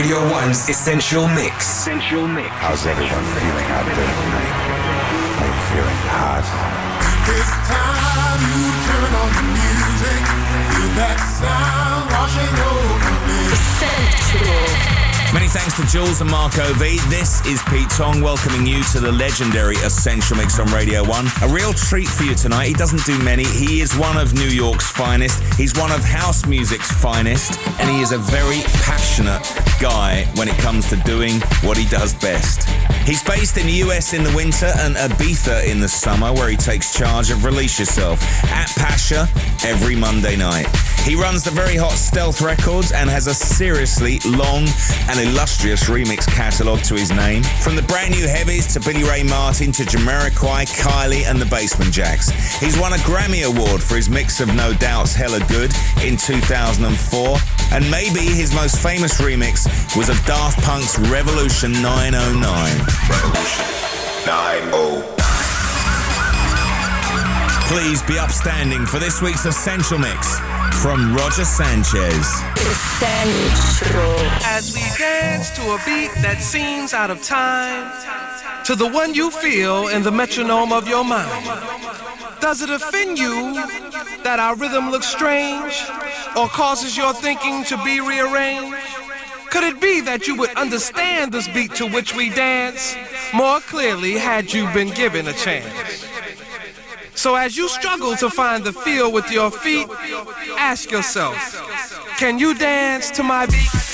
Radio 1's Essential Mix. Essential Mix. How's everyone feeling out there tonight? Are you feeling hot? It's time you turn on the music. Feel that sound washing over me. Essential. Many thanks to Jules and Marco V. This is Pete Tong welcoming you to the legendary Essential Mix on Radio 1. A real treat for you tonight. He doesn't do many. He is one of New York's finest. He's one of house music's finest. And he is a very passionate guy when it comes to doing what he does best. He's based in the US in the winter and Ibiza in the summer, where he takes charge of Release Yourself at Pacha every Monday night. He runs the very hot Stealth Records and has a seriously long and illustrious remix catalogue to his name. From the brand new heavies to Billie Ray Martin to Jamiroquai, Kylie and the Basement Jaxx. He's won a Grammy Award for his mix of No Doubt's Hella Good in 2004. And maybe his most famous remix was of Daft Punk's Revolution 909. Revolution 909. Please be upstanding for this week's Essential Mix from Roger Sanchez. Essential. As we dance to a beat that seems out of time, to the one you feel in the metronome of your mind. Does it offend you that our rhythm looks strange or causes your thinking to be rearranged? Could it be that you would understand this beat to which we dance more clearly had you been given a chance? So as you struggle to find the feel with your feet, ask yourself, can you dance to my beat?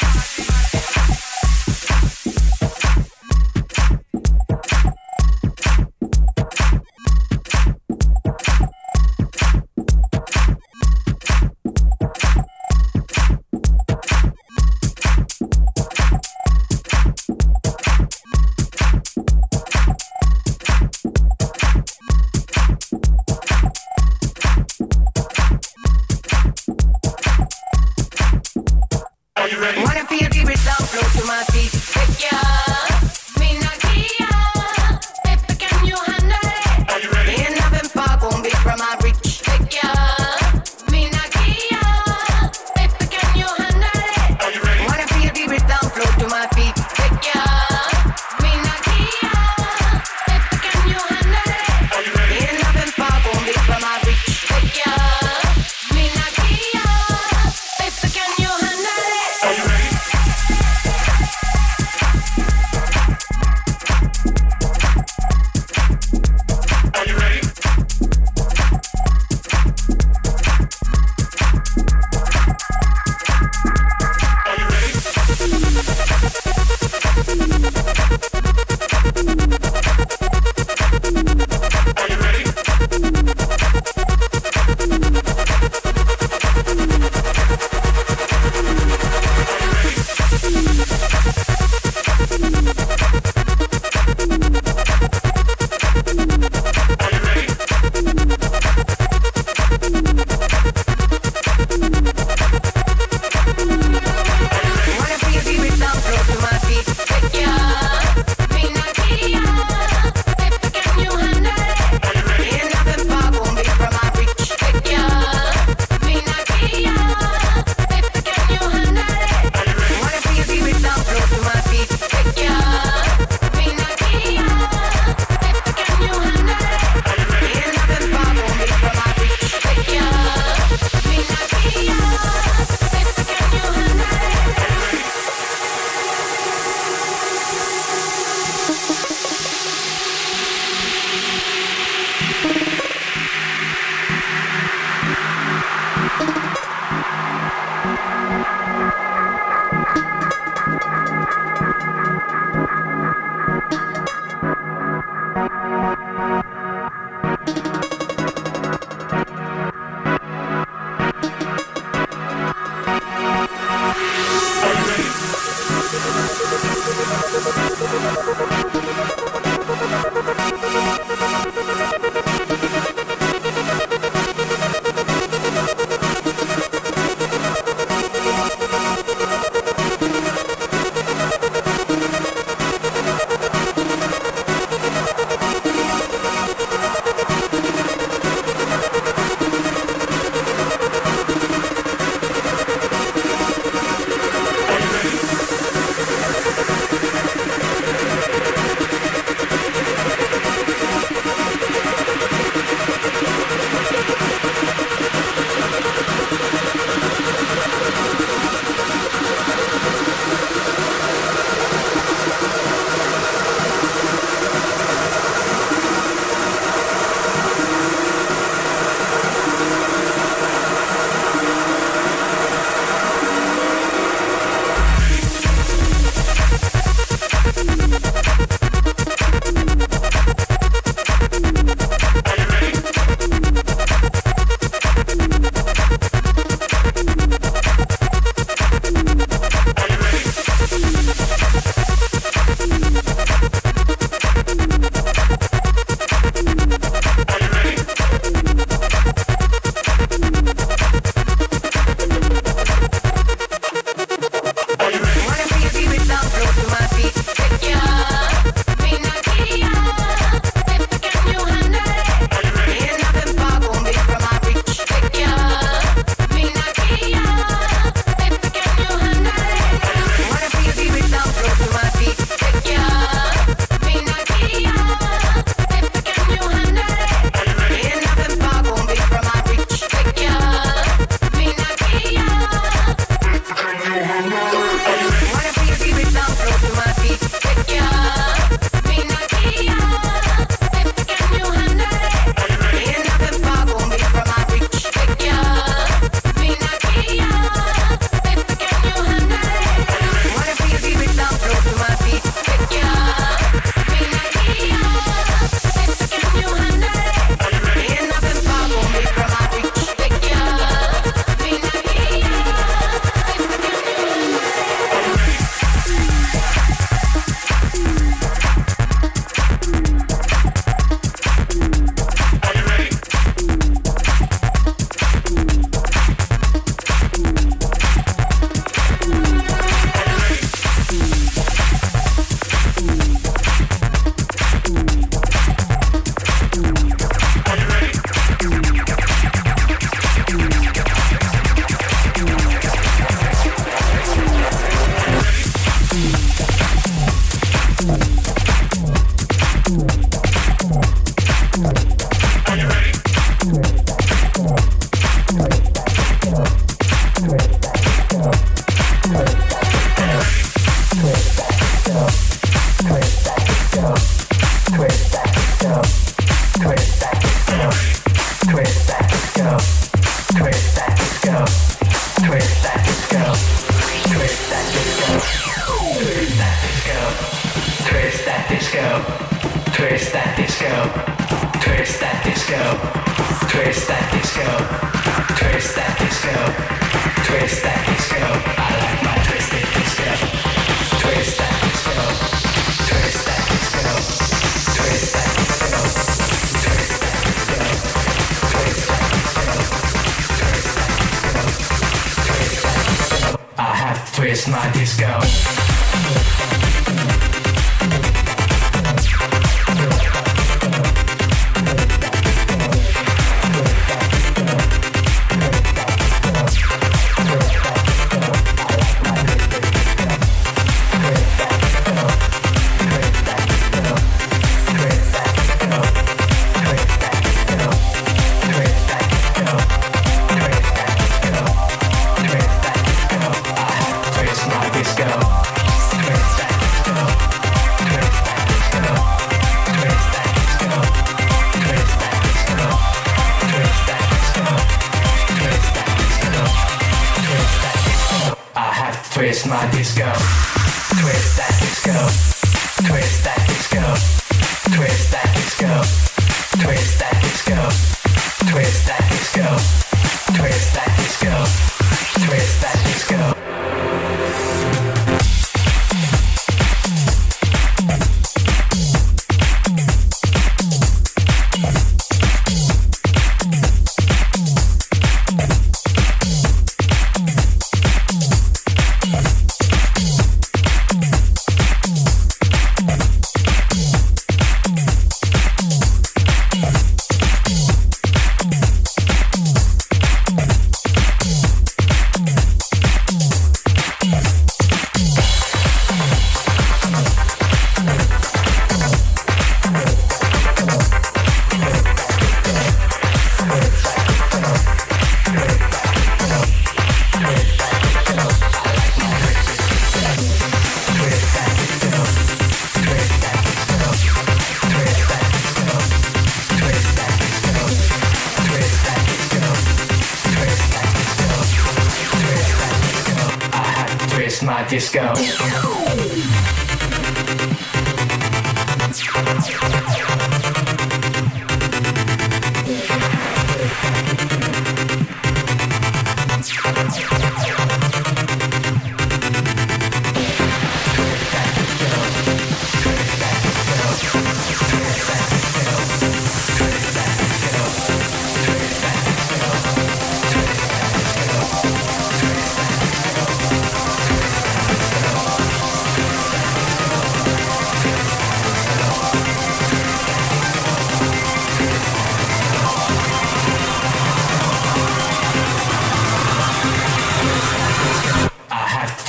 Go.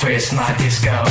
twist my disco.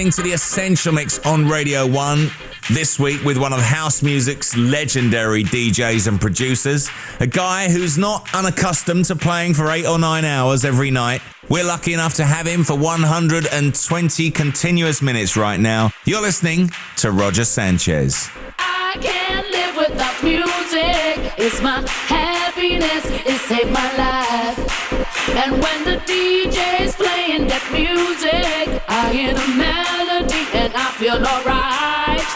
Listening to the Essential Mix on Radio 1 this week with one of house music's legendary DJs and producers, a guy who's not unaccustomed to playing for eight or nine hours every night. We're lucky enough to have him for 120 continuous minutes right now. You're listening to Roger Sanchez. I can't live without music. It's my happiness. It saved my life. And when the DJ's playing that music, I hear the melody and I feel alright.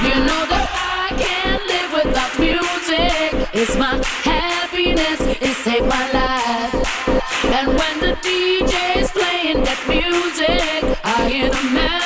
You know that I can't live without music. It's my happiness. It saved my life. And when the DJ's playing that music, I hear the melody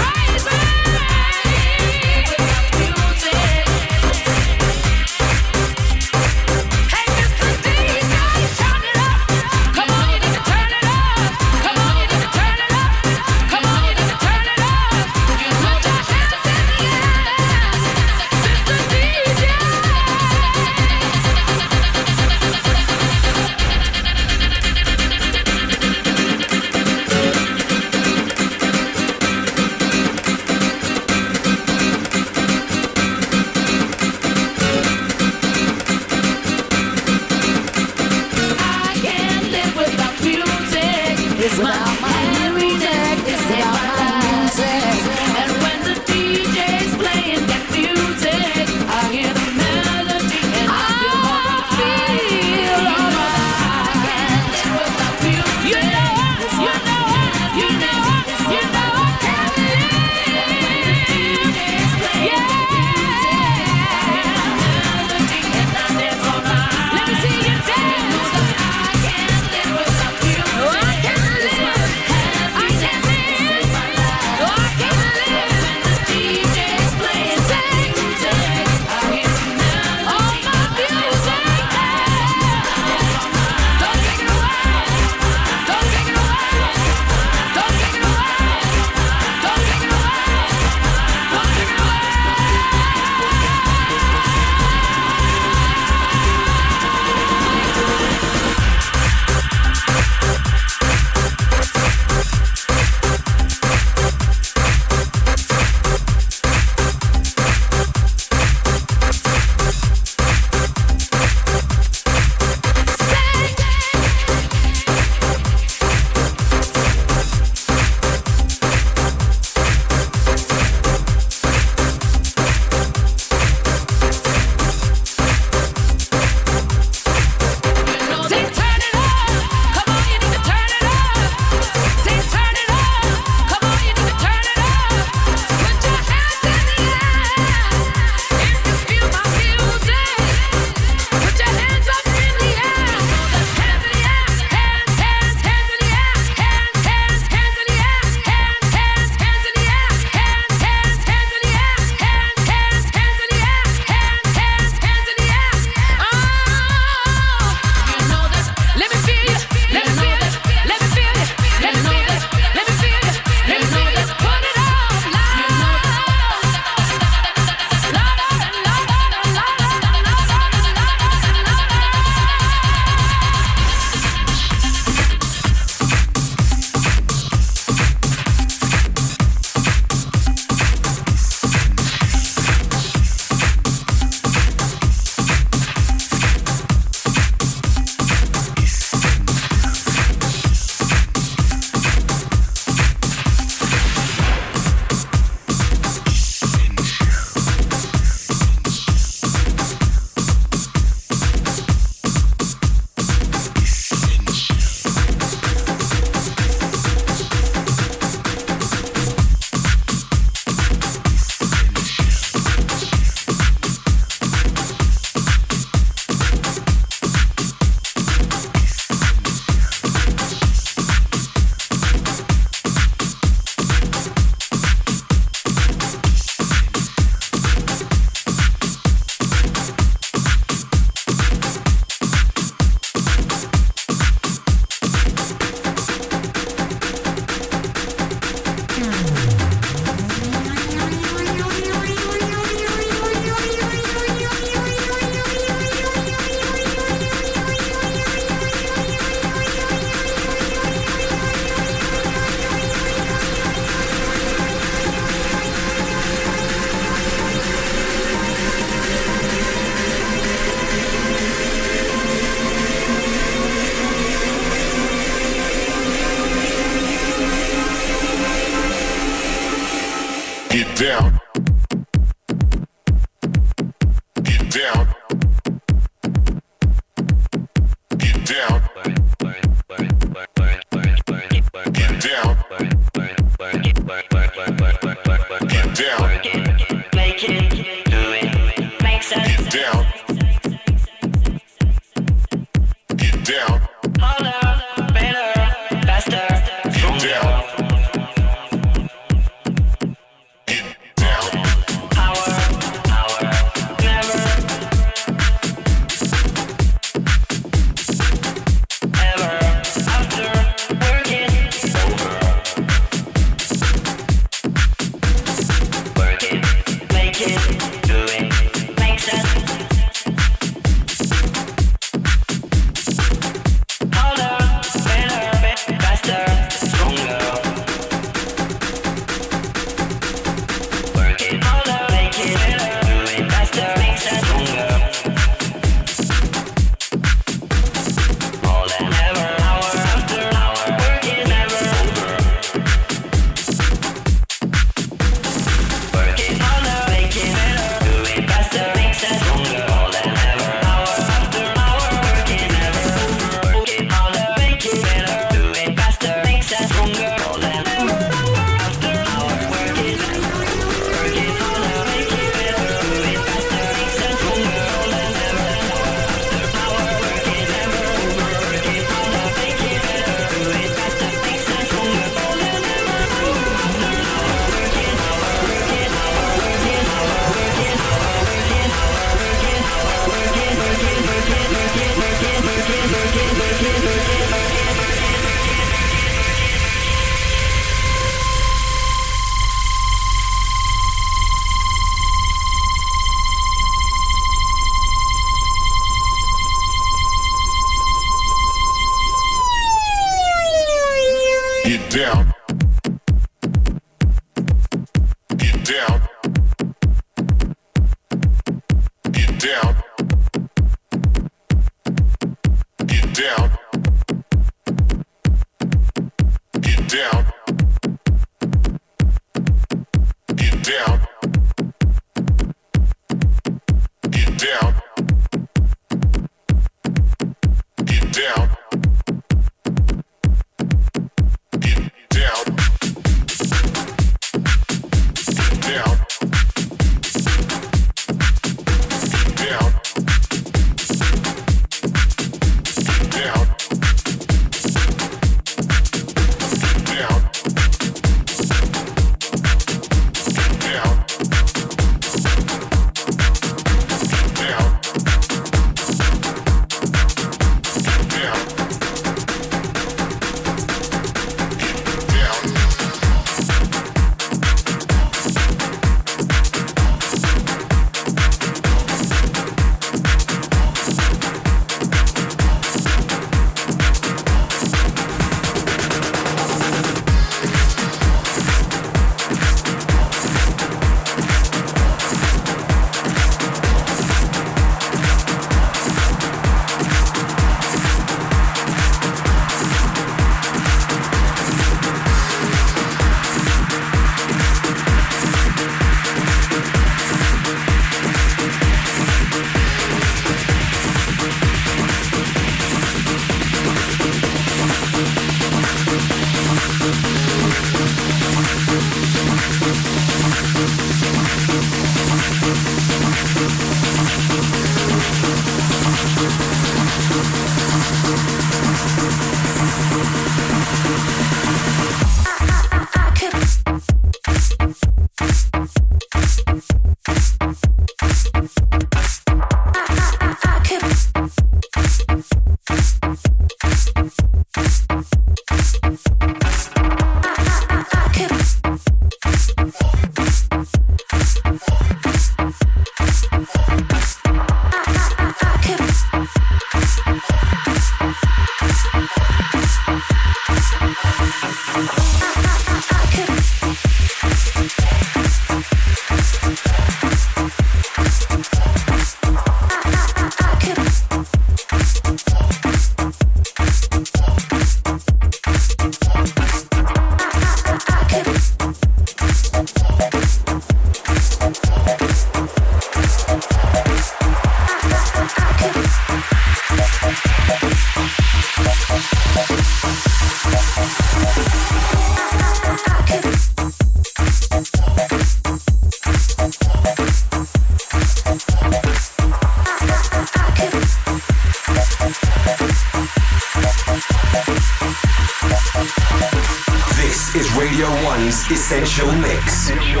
Essential Mix. Essential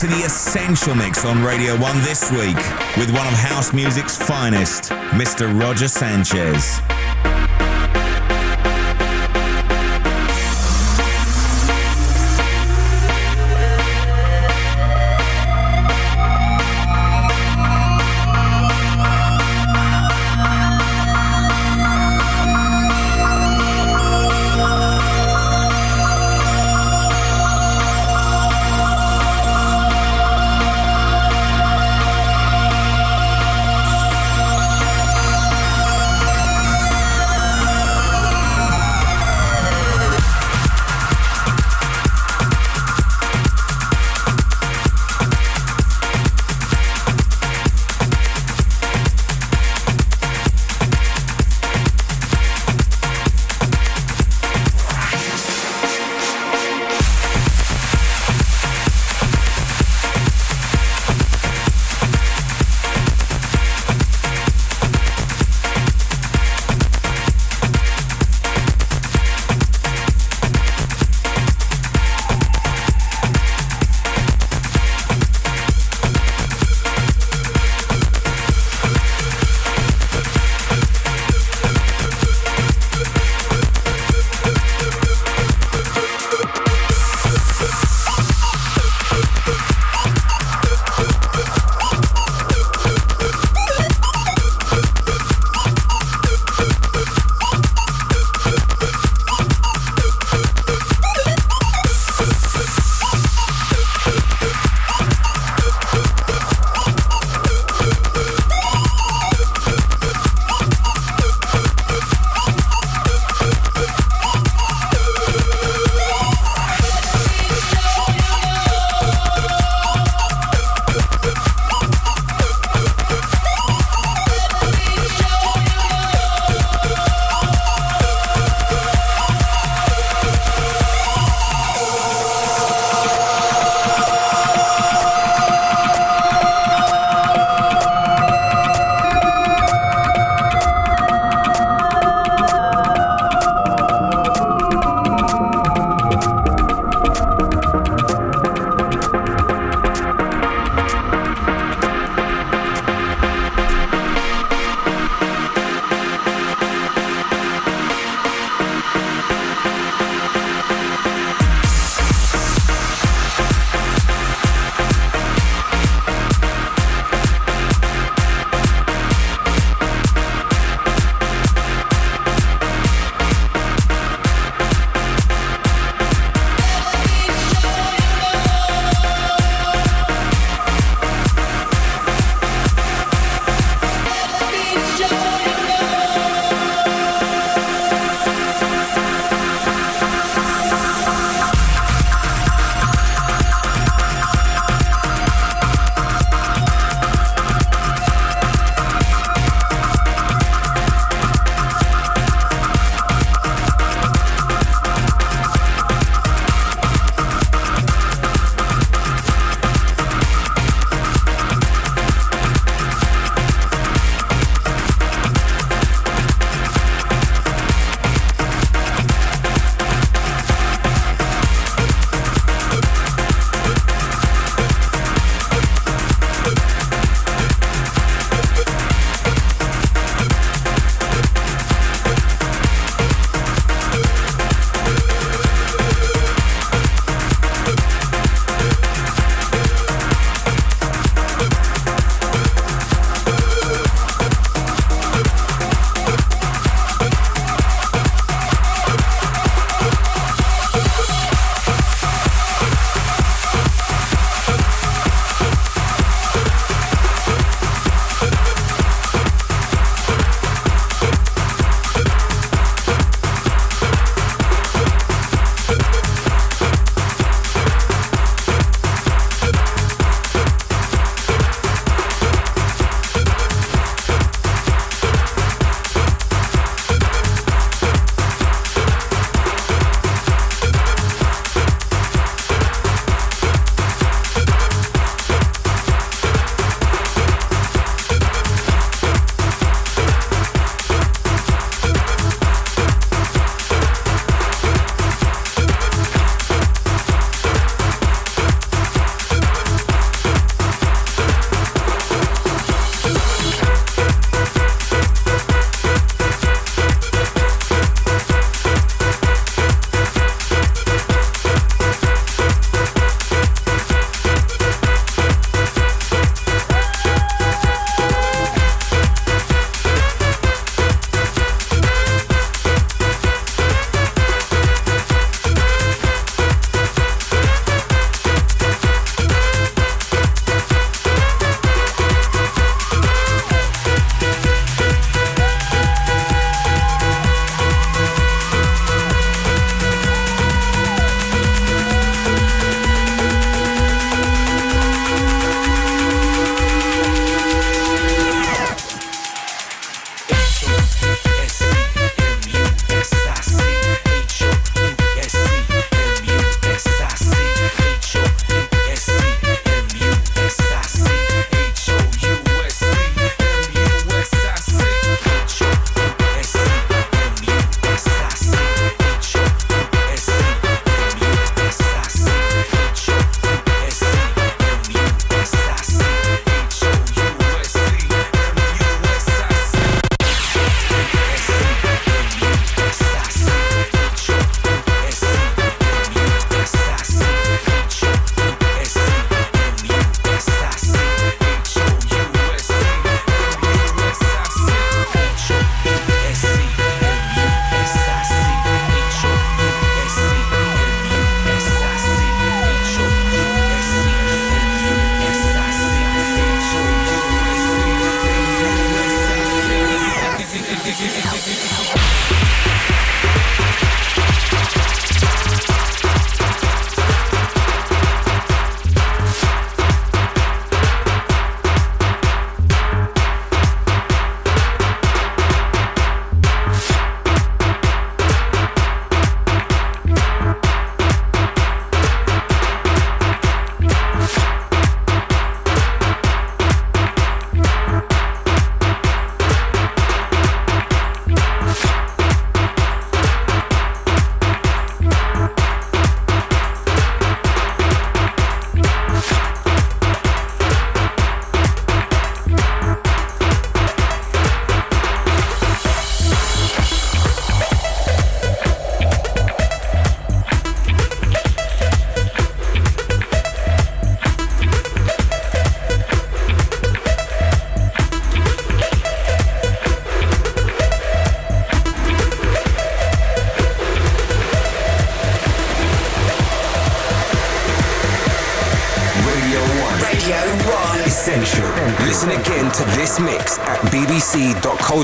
to the Essential Mix on Radio 1 this week with one of house music's finest, Mr. Roger Sanchez.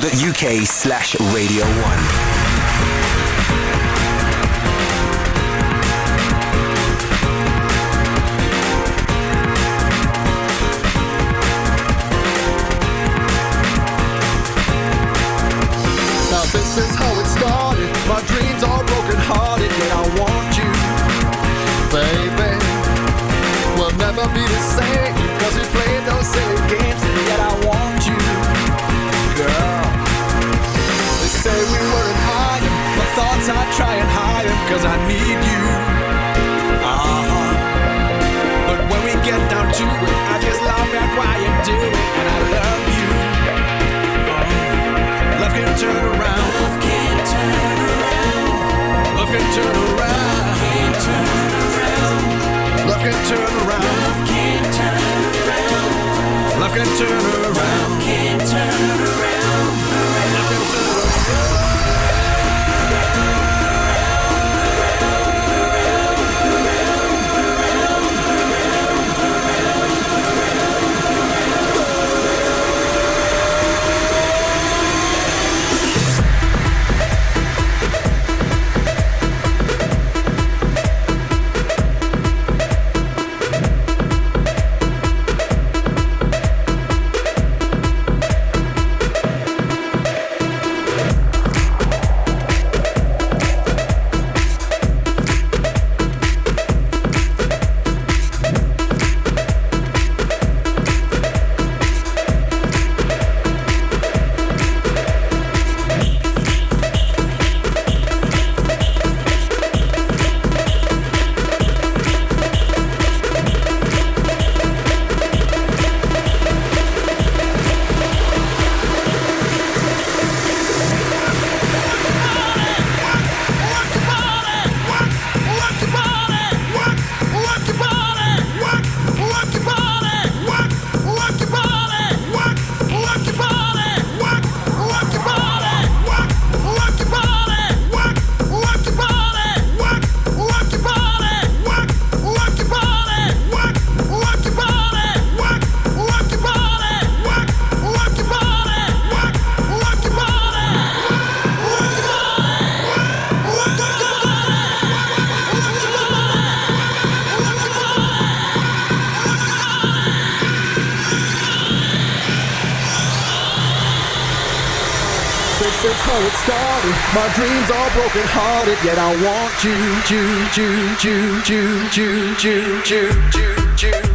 co.uk slash Radio 1. My dreams are broken hearted, yet I want you, you, you, you, you, you, you, you, you, you, you.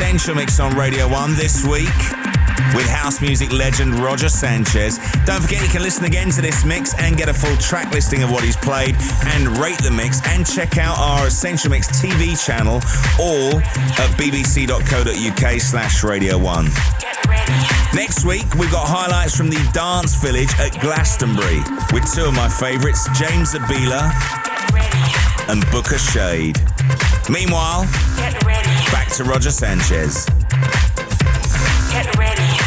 Essential Mix on Radio 1 this week with house music legend Roger Sanchez. Don't forget you can listen again to this mix and get a full track listing of what he's played and rate the mix and check out our Essential Mix TV channel all at bbc.co.uk slash Radio 1. Next week, we've got highlights from the Dance Village at Glastonbury with two of my favourites, James Zabiela and Booka Shade. Meanwhile, to Roger Sanchez. Get ready.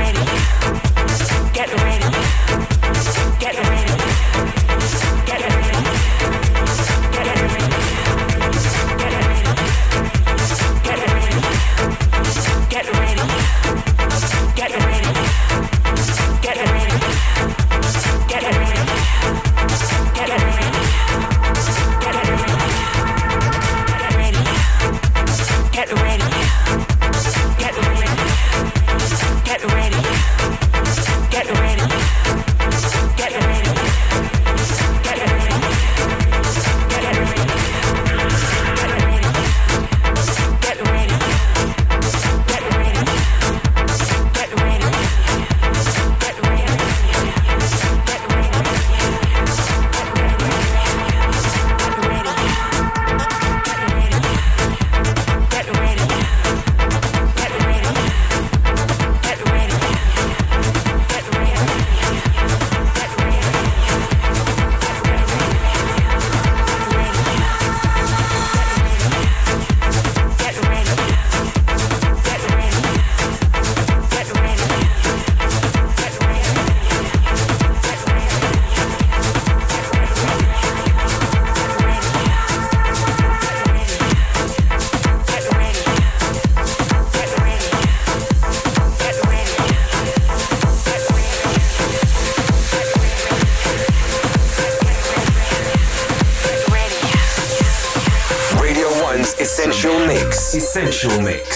ready. Get ready. Essential Mix.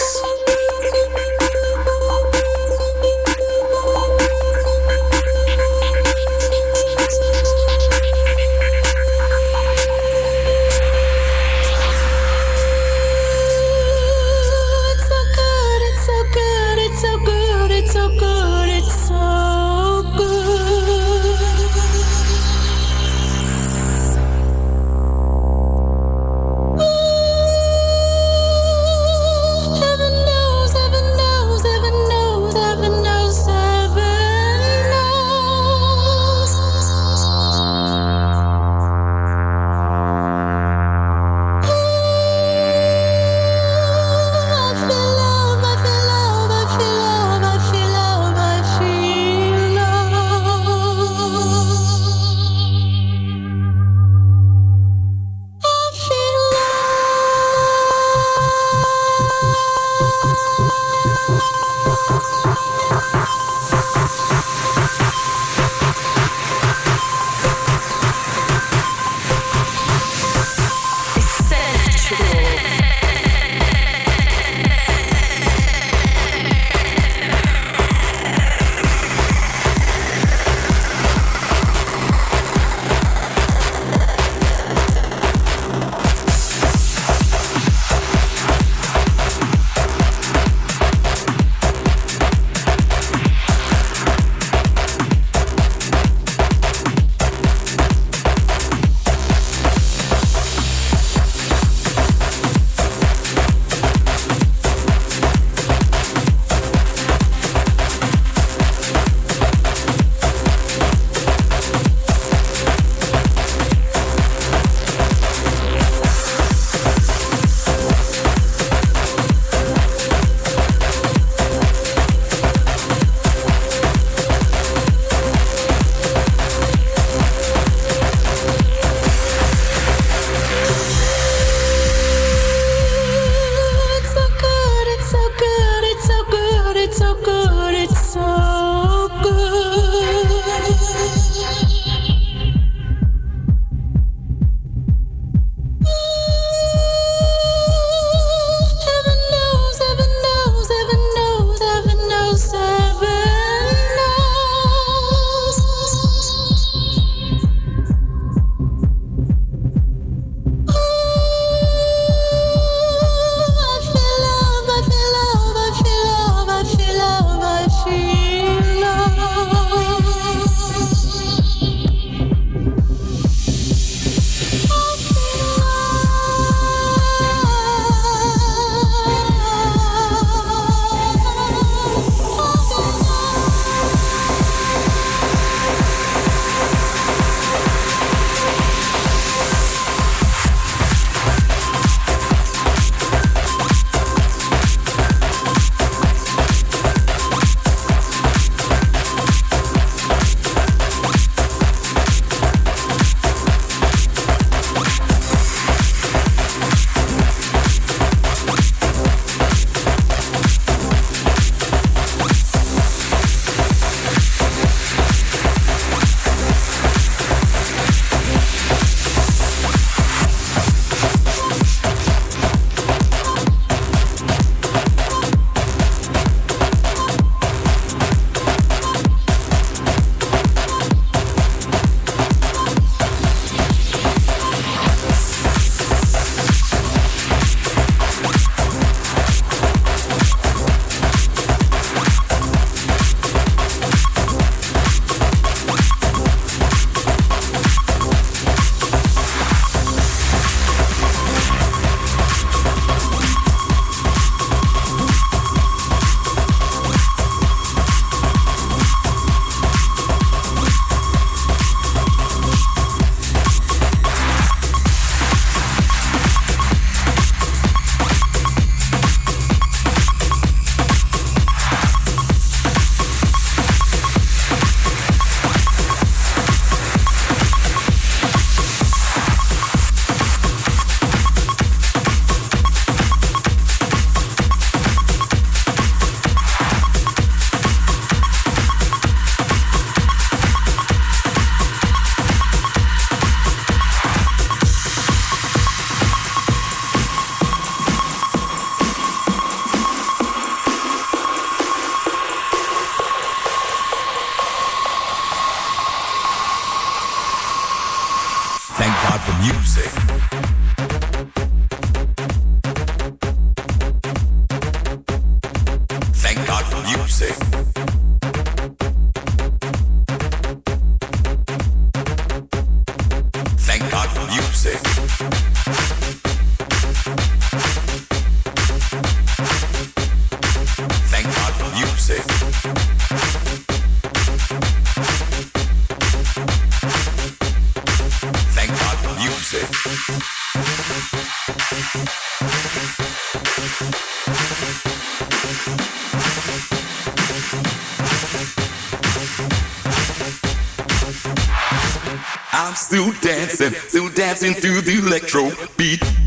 I'm still dancing, still dancing to the electro beat.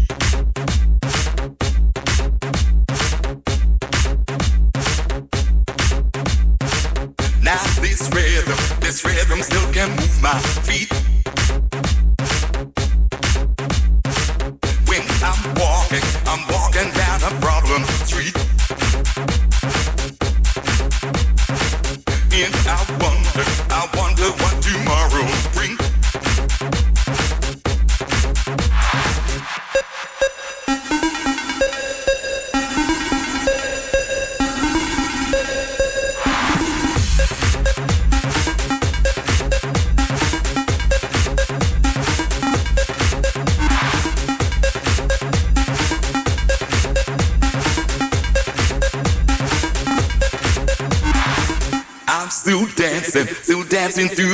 dancing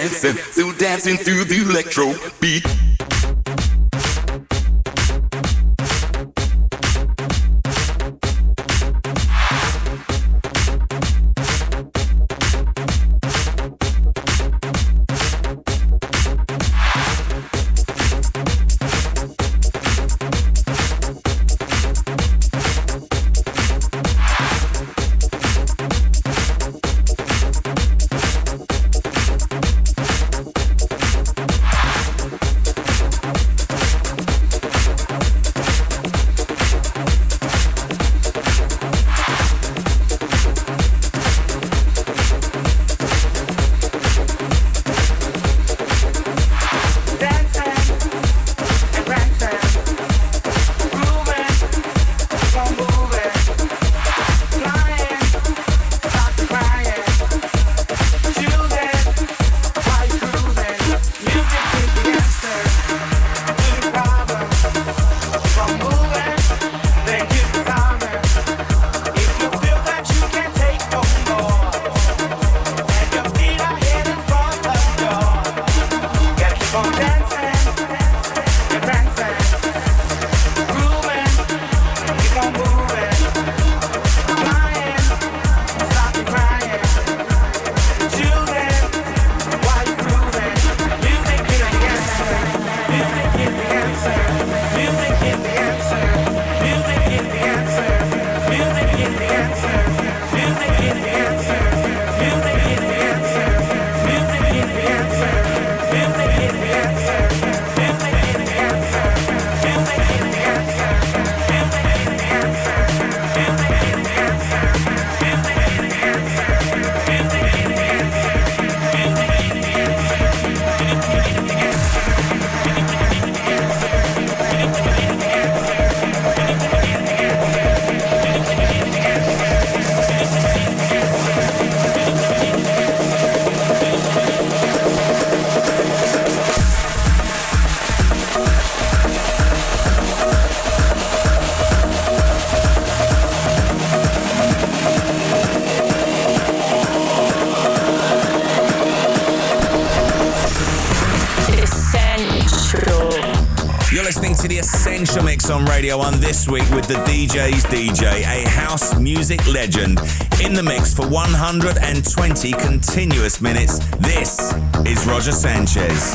dancing, still dancing through the electro beat. Radio 1 this week with the DJ's DJ, a house music legend, in the mix for 120 continuous minutes. This is Roger Sanchez.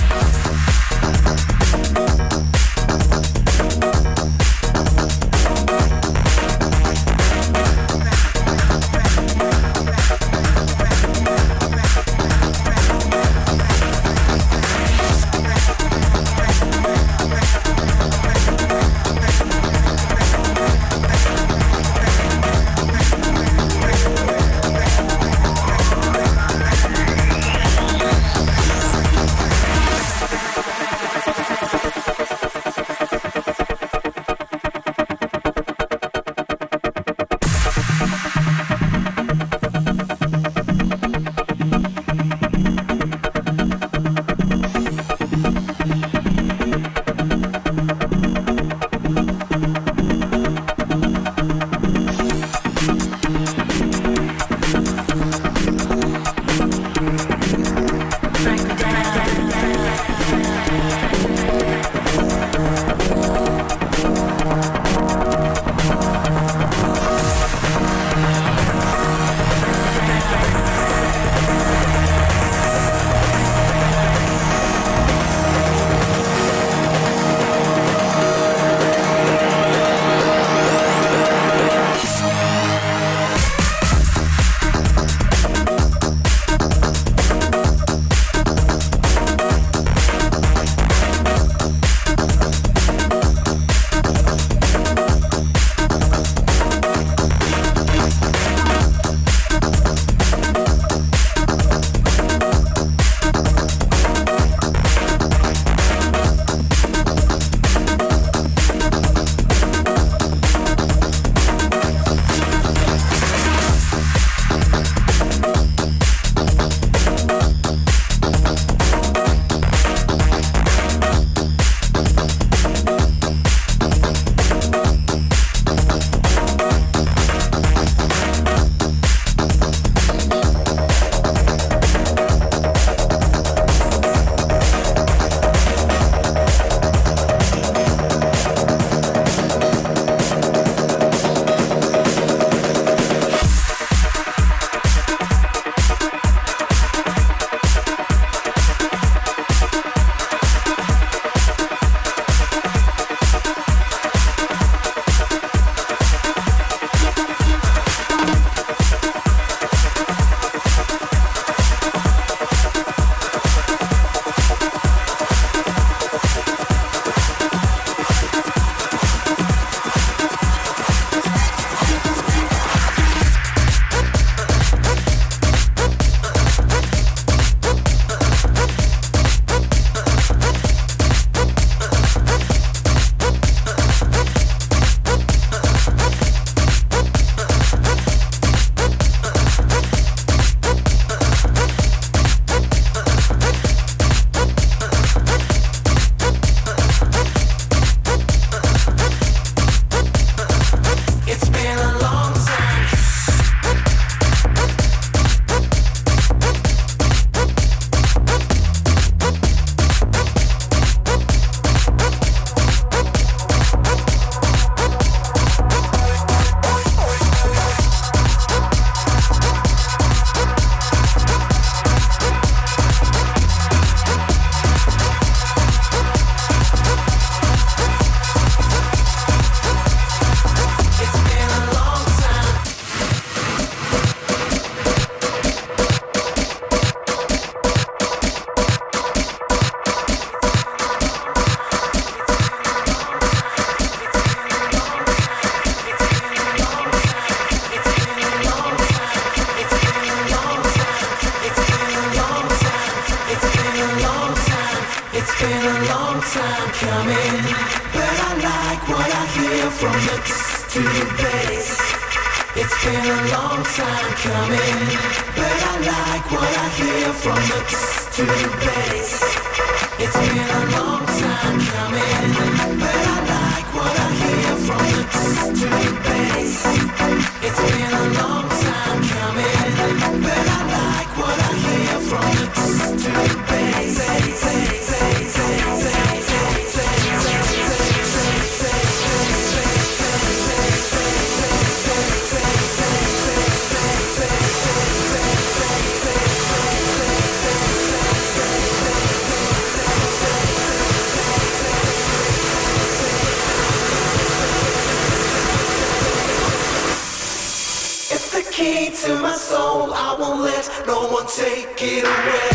Still take it away.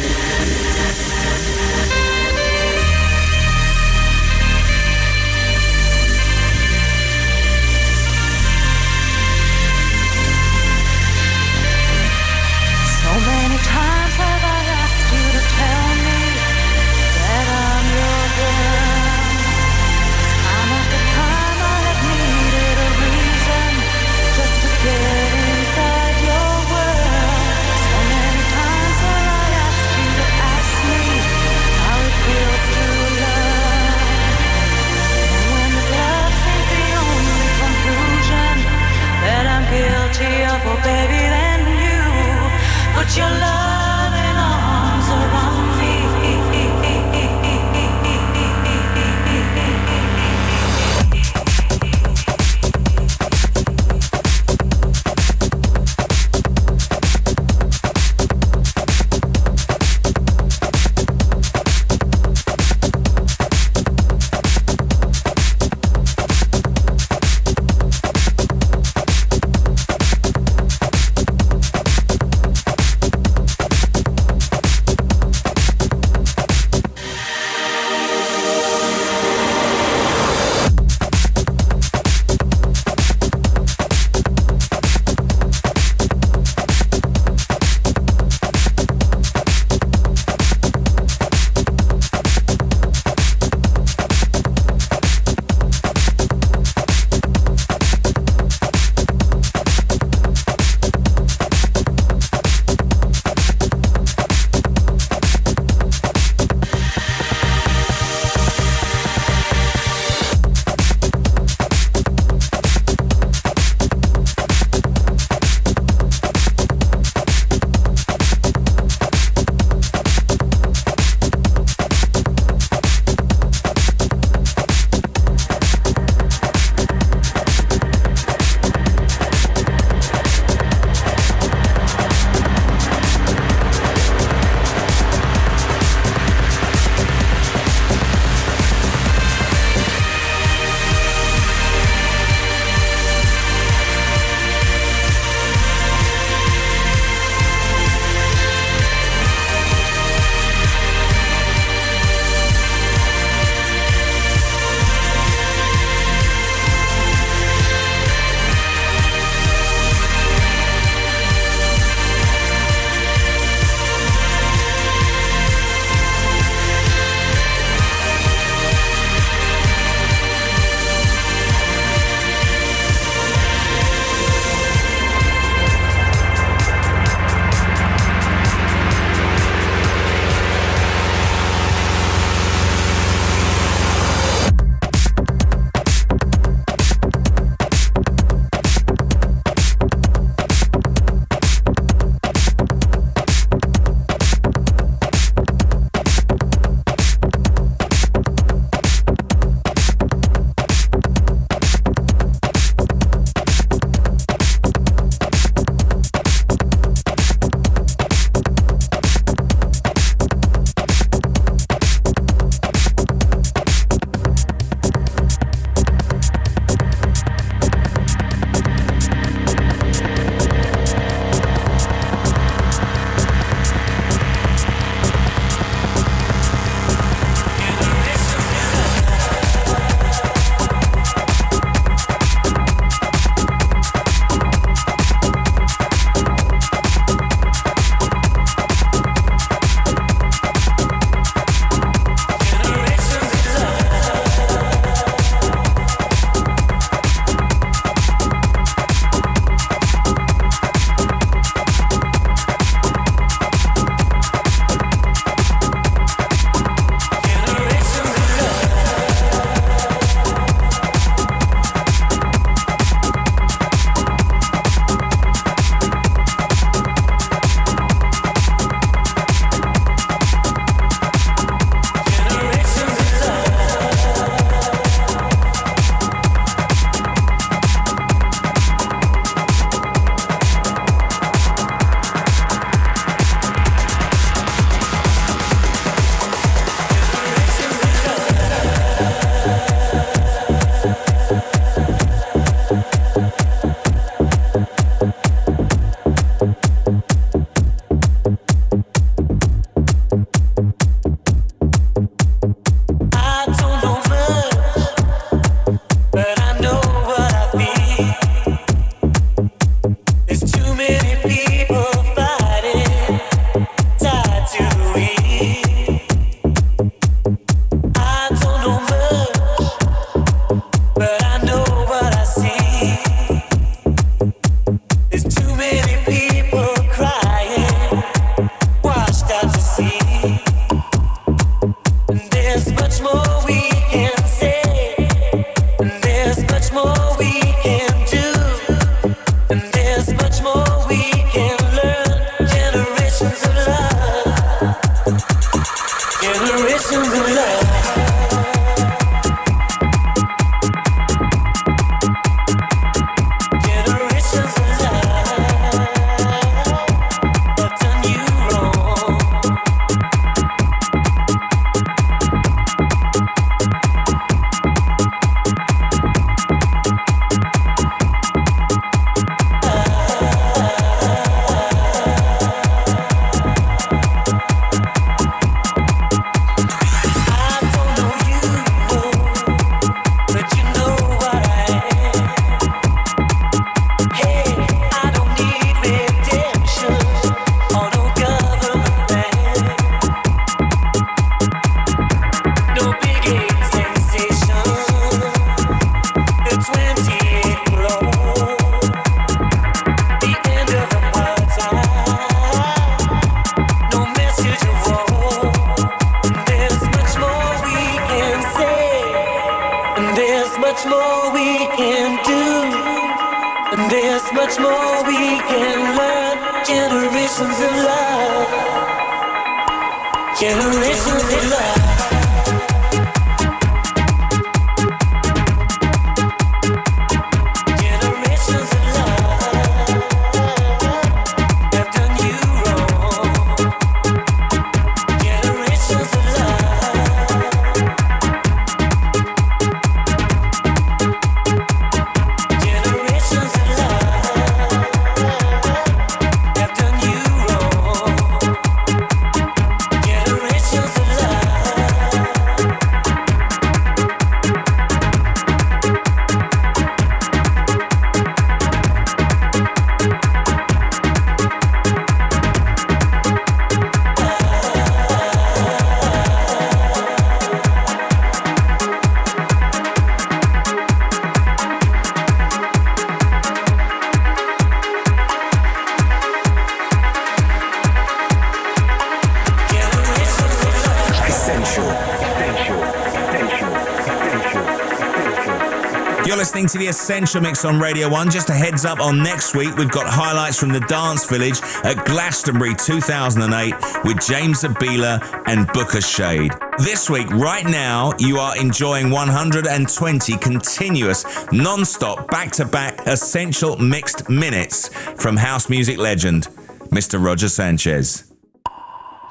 Listening to the Essential Mix on Radio 1. Just a heads up on next week, we've got highlights from the Dance Village at Glastonbury 2008 with James Zabiela and Booka Shade. This week, right now, you are enjoying 120 continuous, non stop, back to back essential mixed minutes from house music legend, Mr. Roger Sanchez.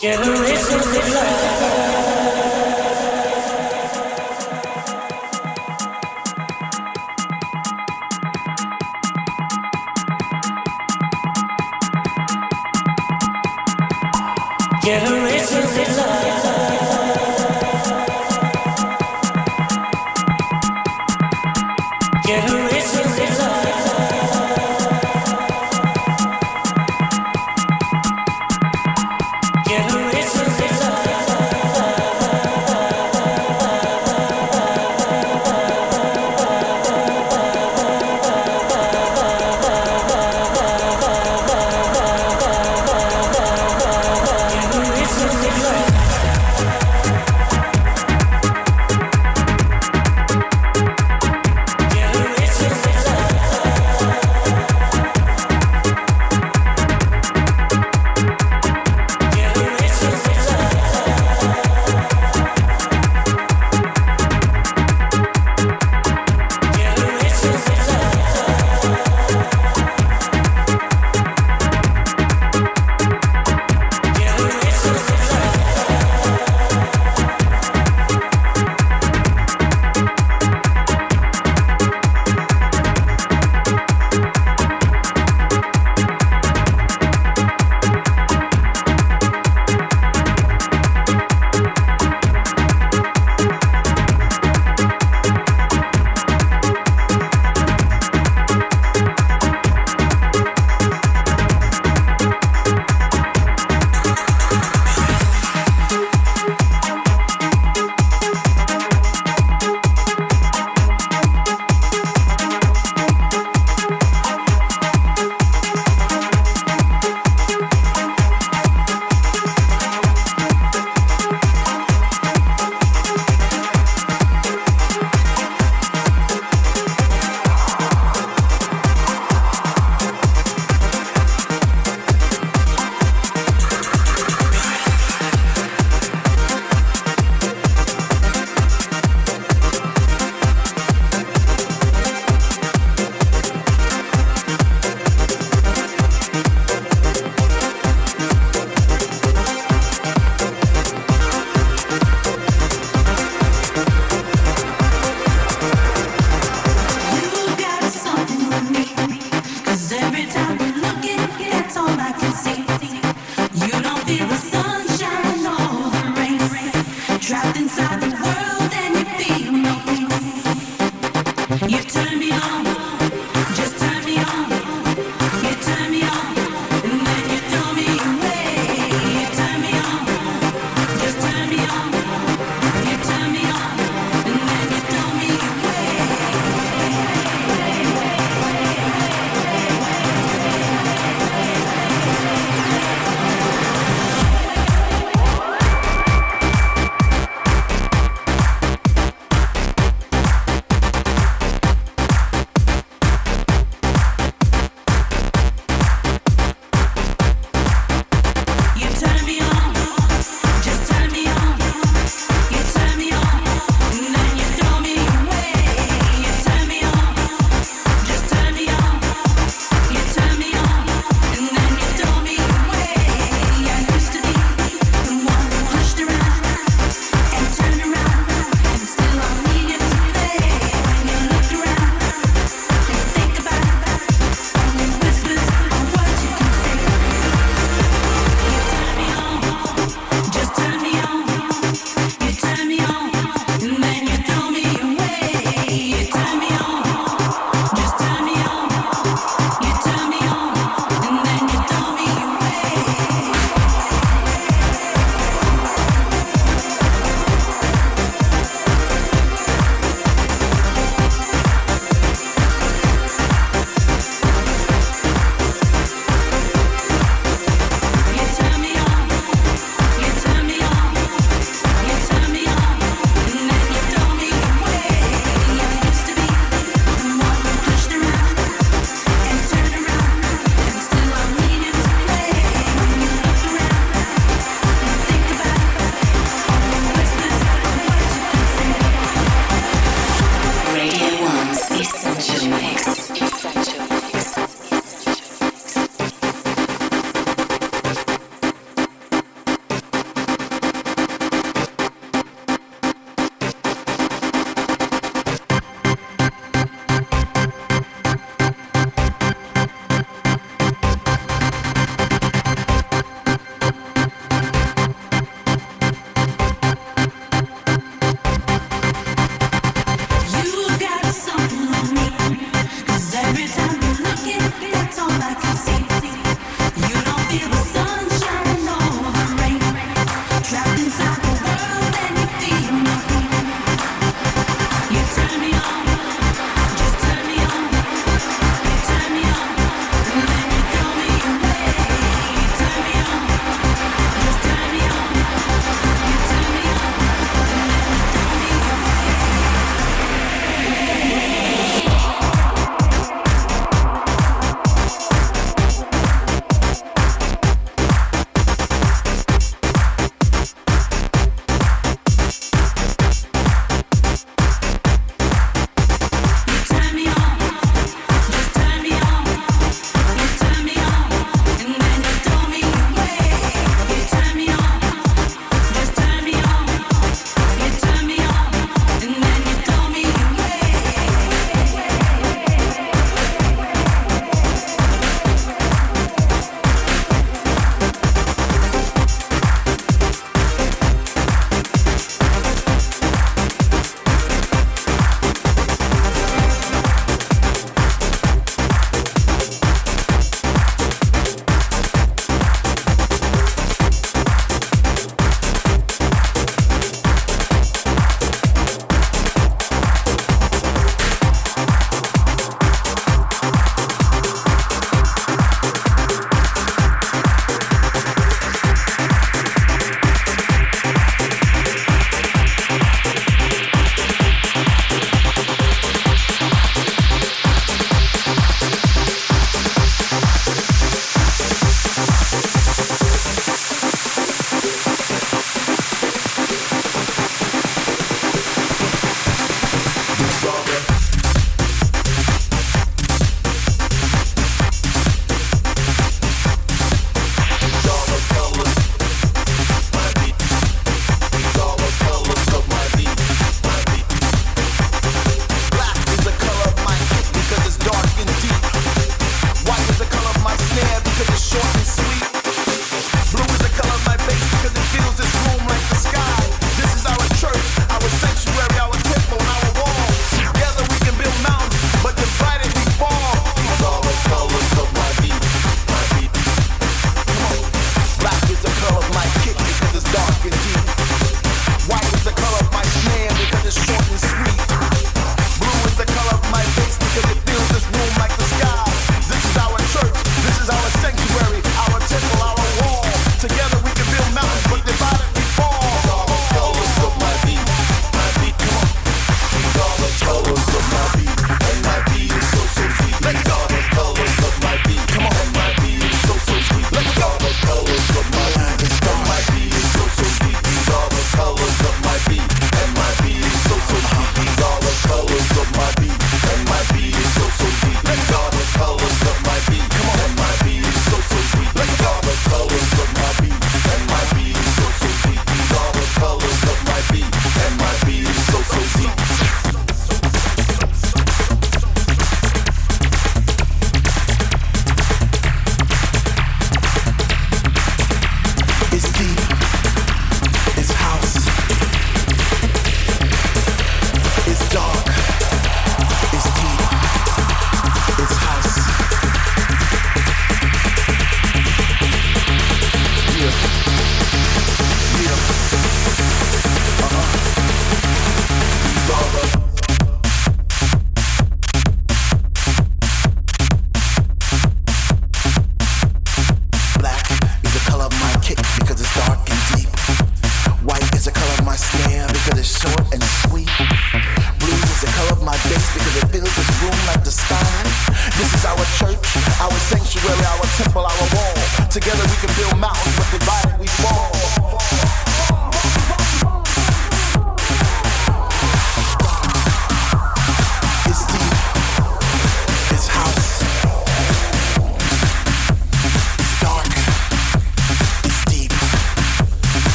Generations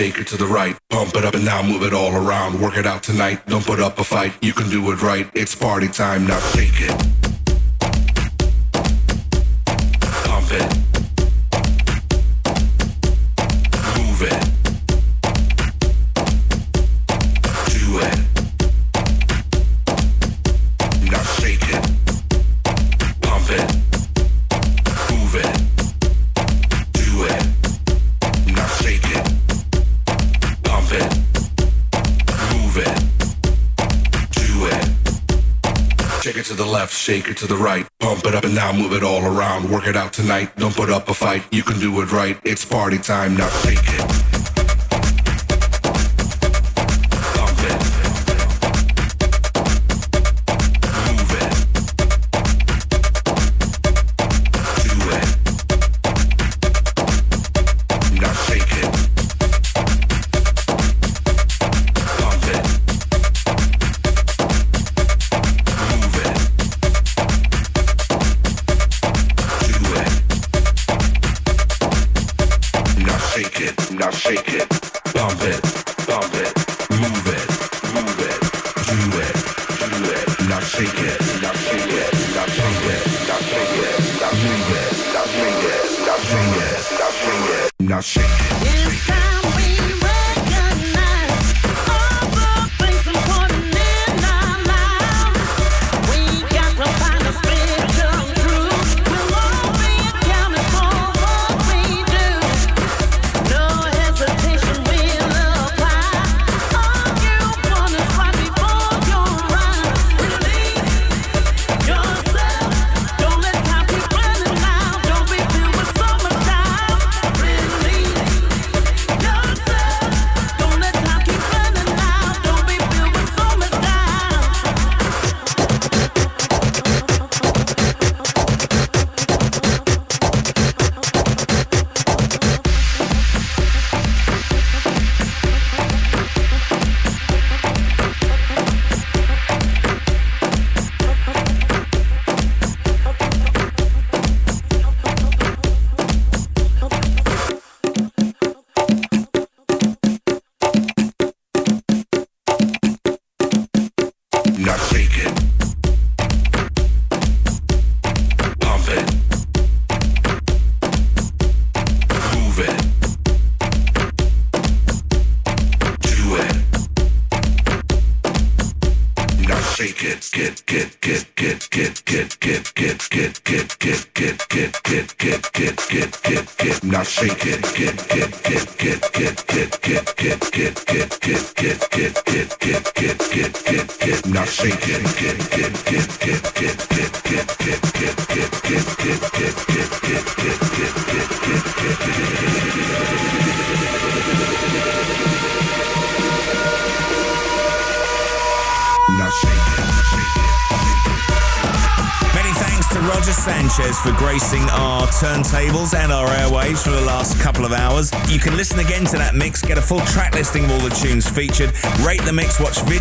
shake it to the right. Pump it up and now move it all around. Work it out tonight. Don't put up a fight. You can do it right. It's party time. Now take it. shake it to the right. Pump it up and now move it all around. Work it out tonight. Don't put up a fight. You can do it right. It's party time. Now take it.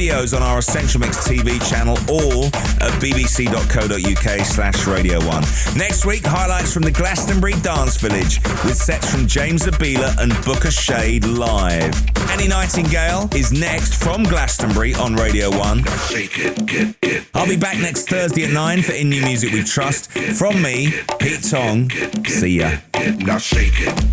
videos on our Essential Mix TV channel or at bbc.co.uk slash Radio 1. Next week, highlights from the Glastonbury Dance Village with sets from James Zabiela and Booka Shade live. Annie Nightingale is next from Glastonbury on Radio 1. I'll be back next Thursday at 9 for In New Music We Trust. From me, Pete Tong. See ya. Now shake it.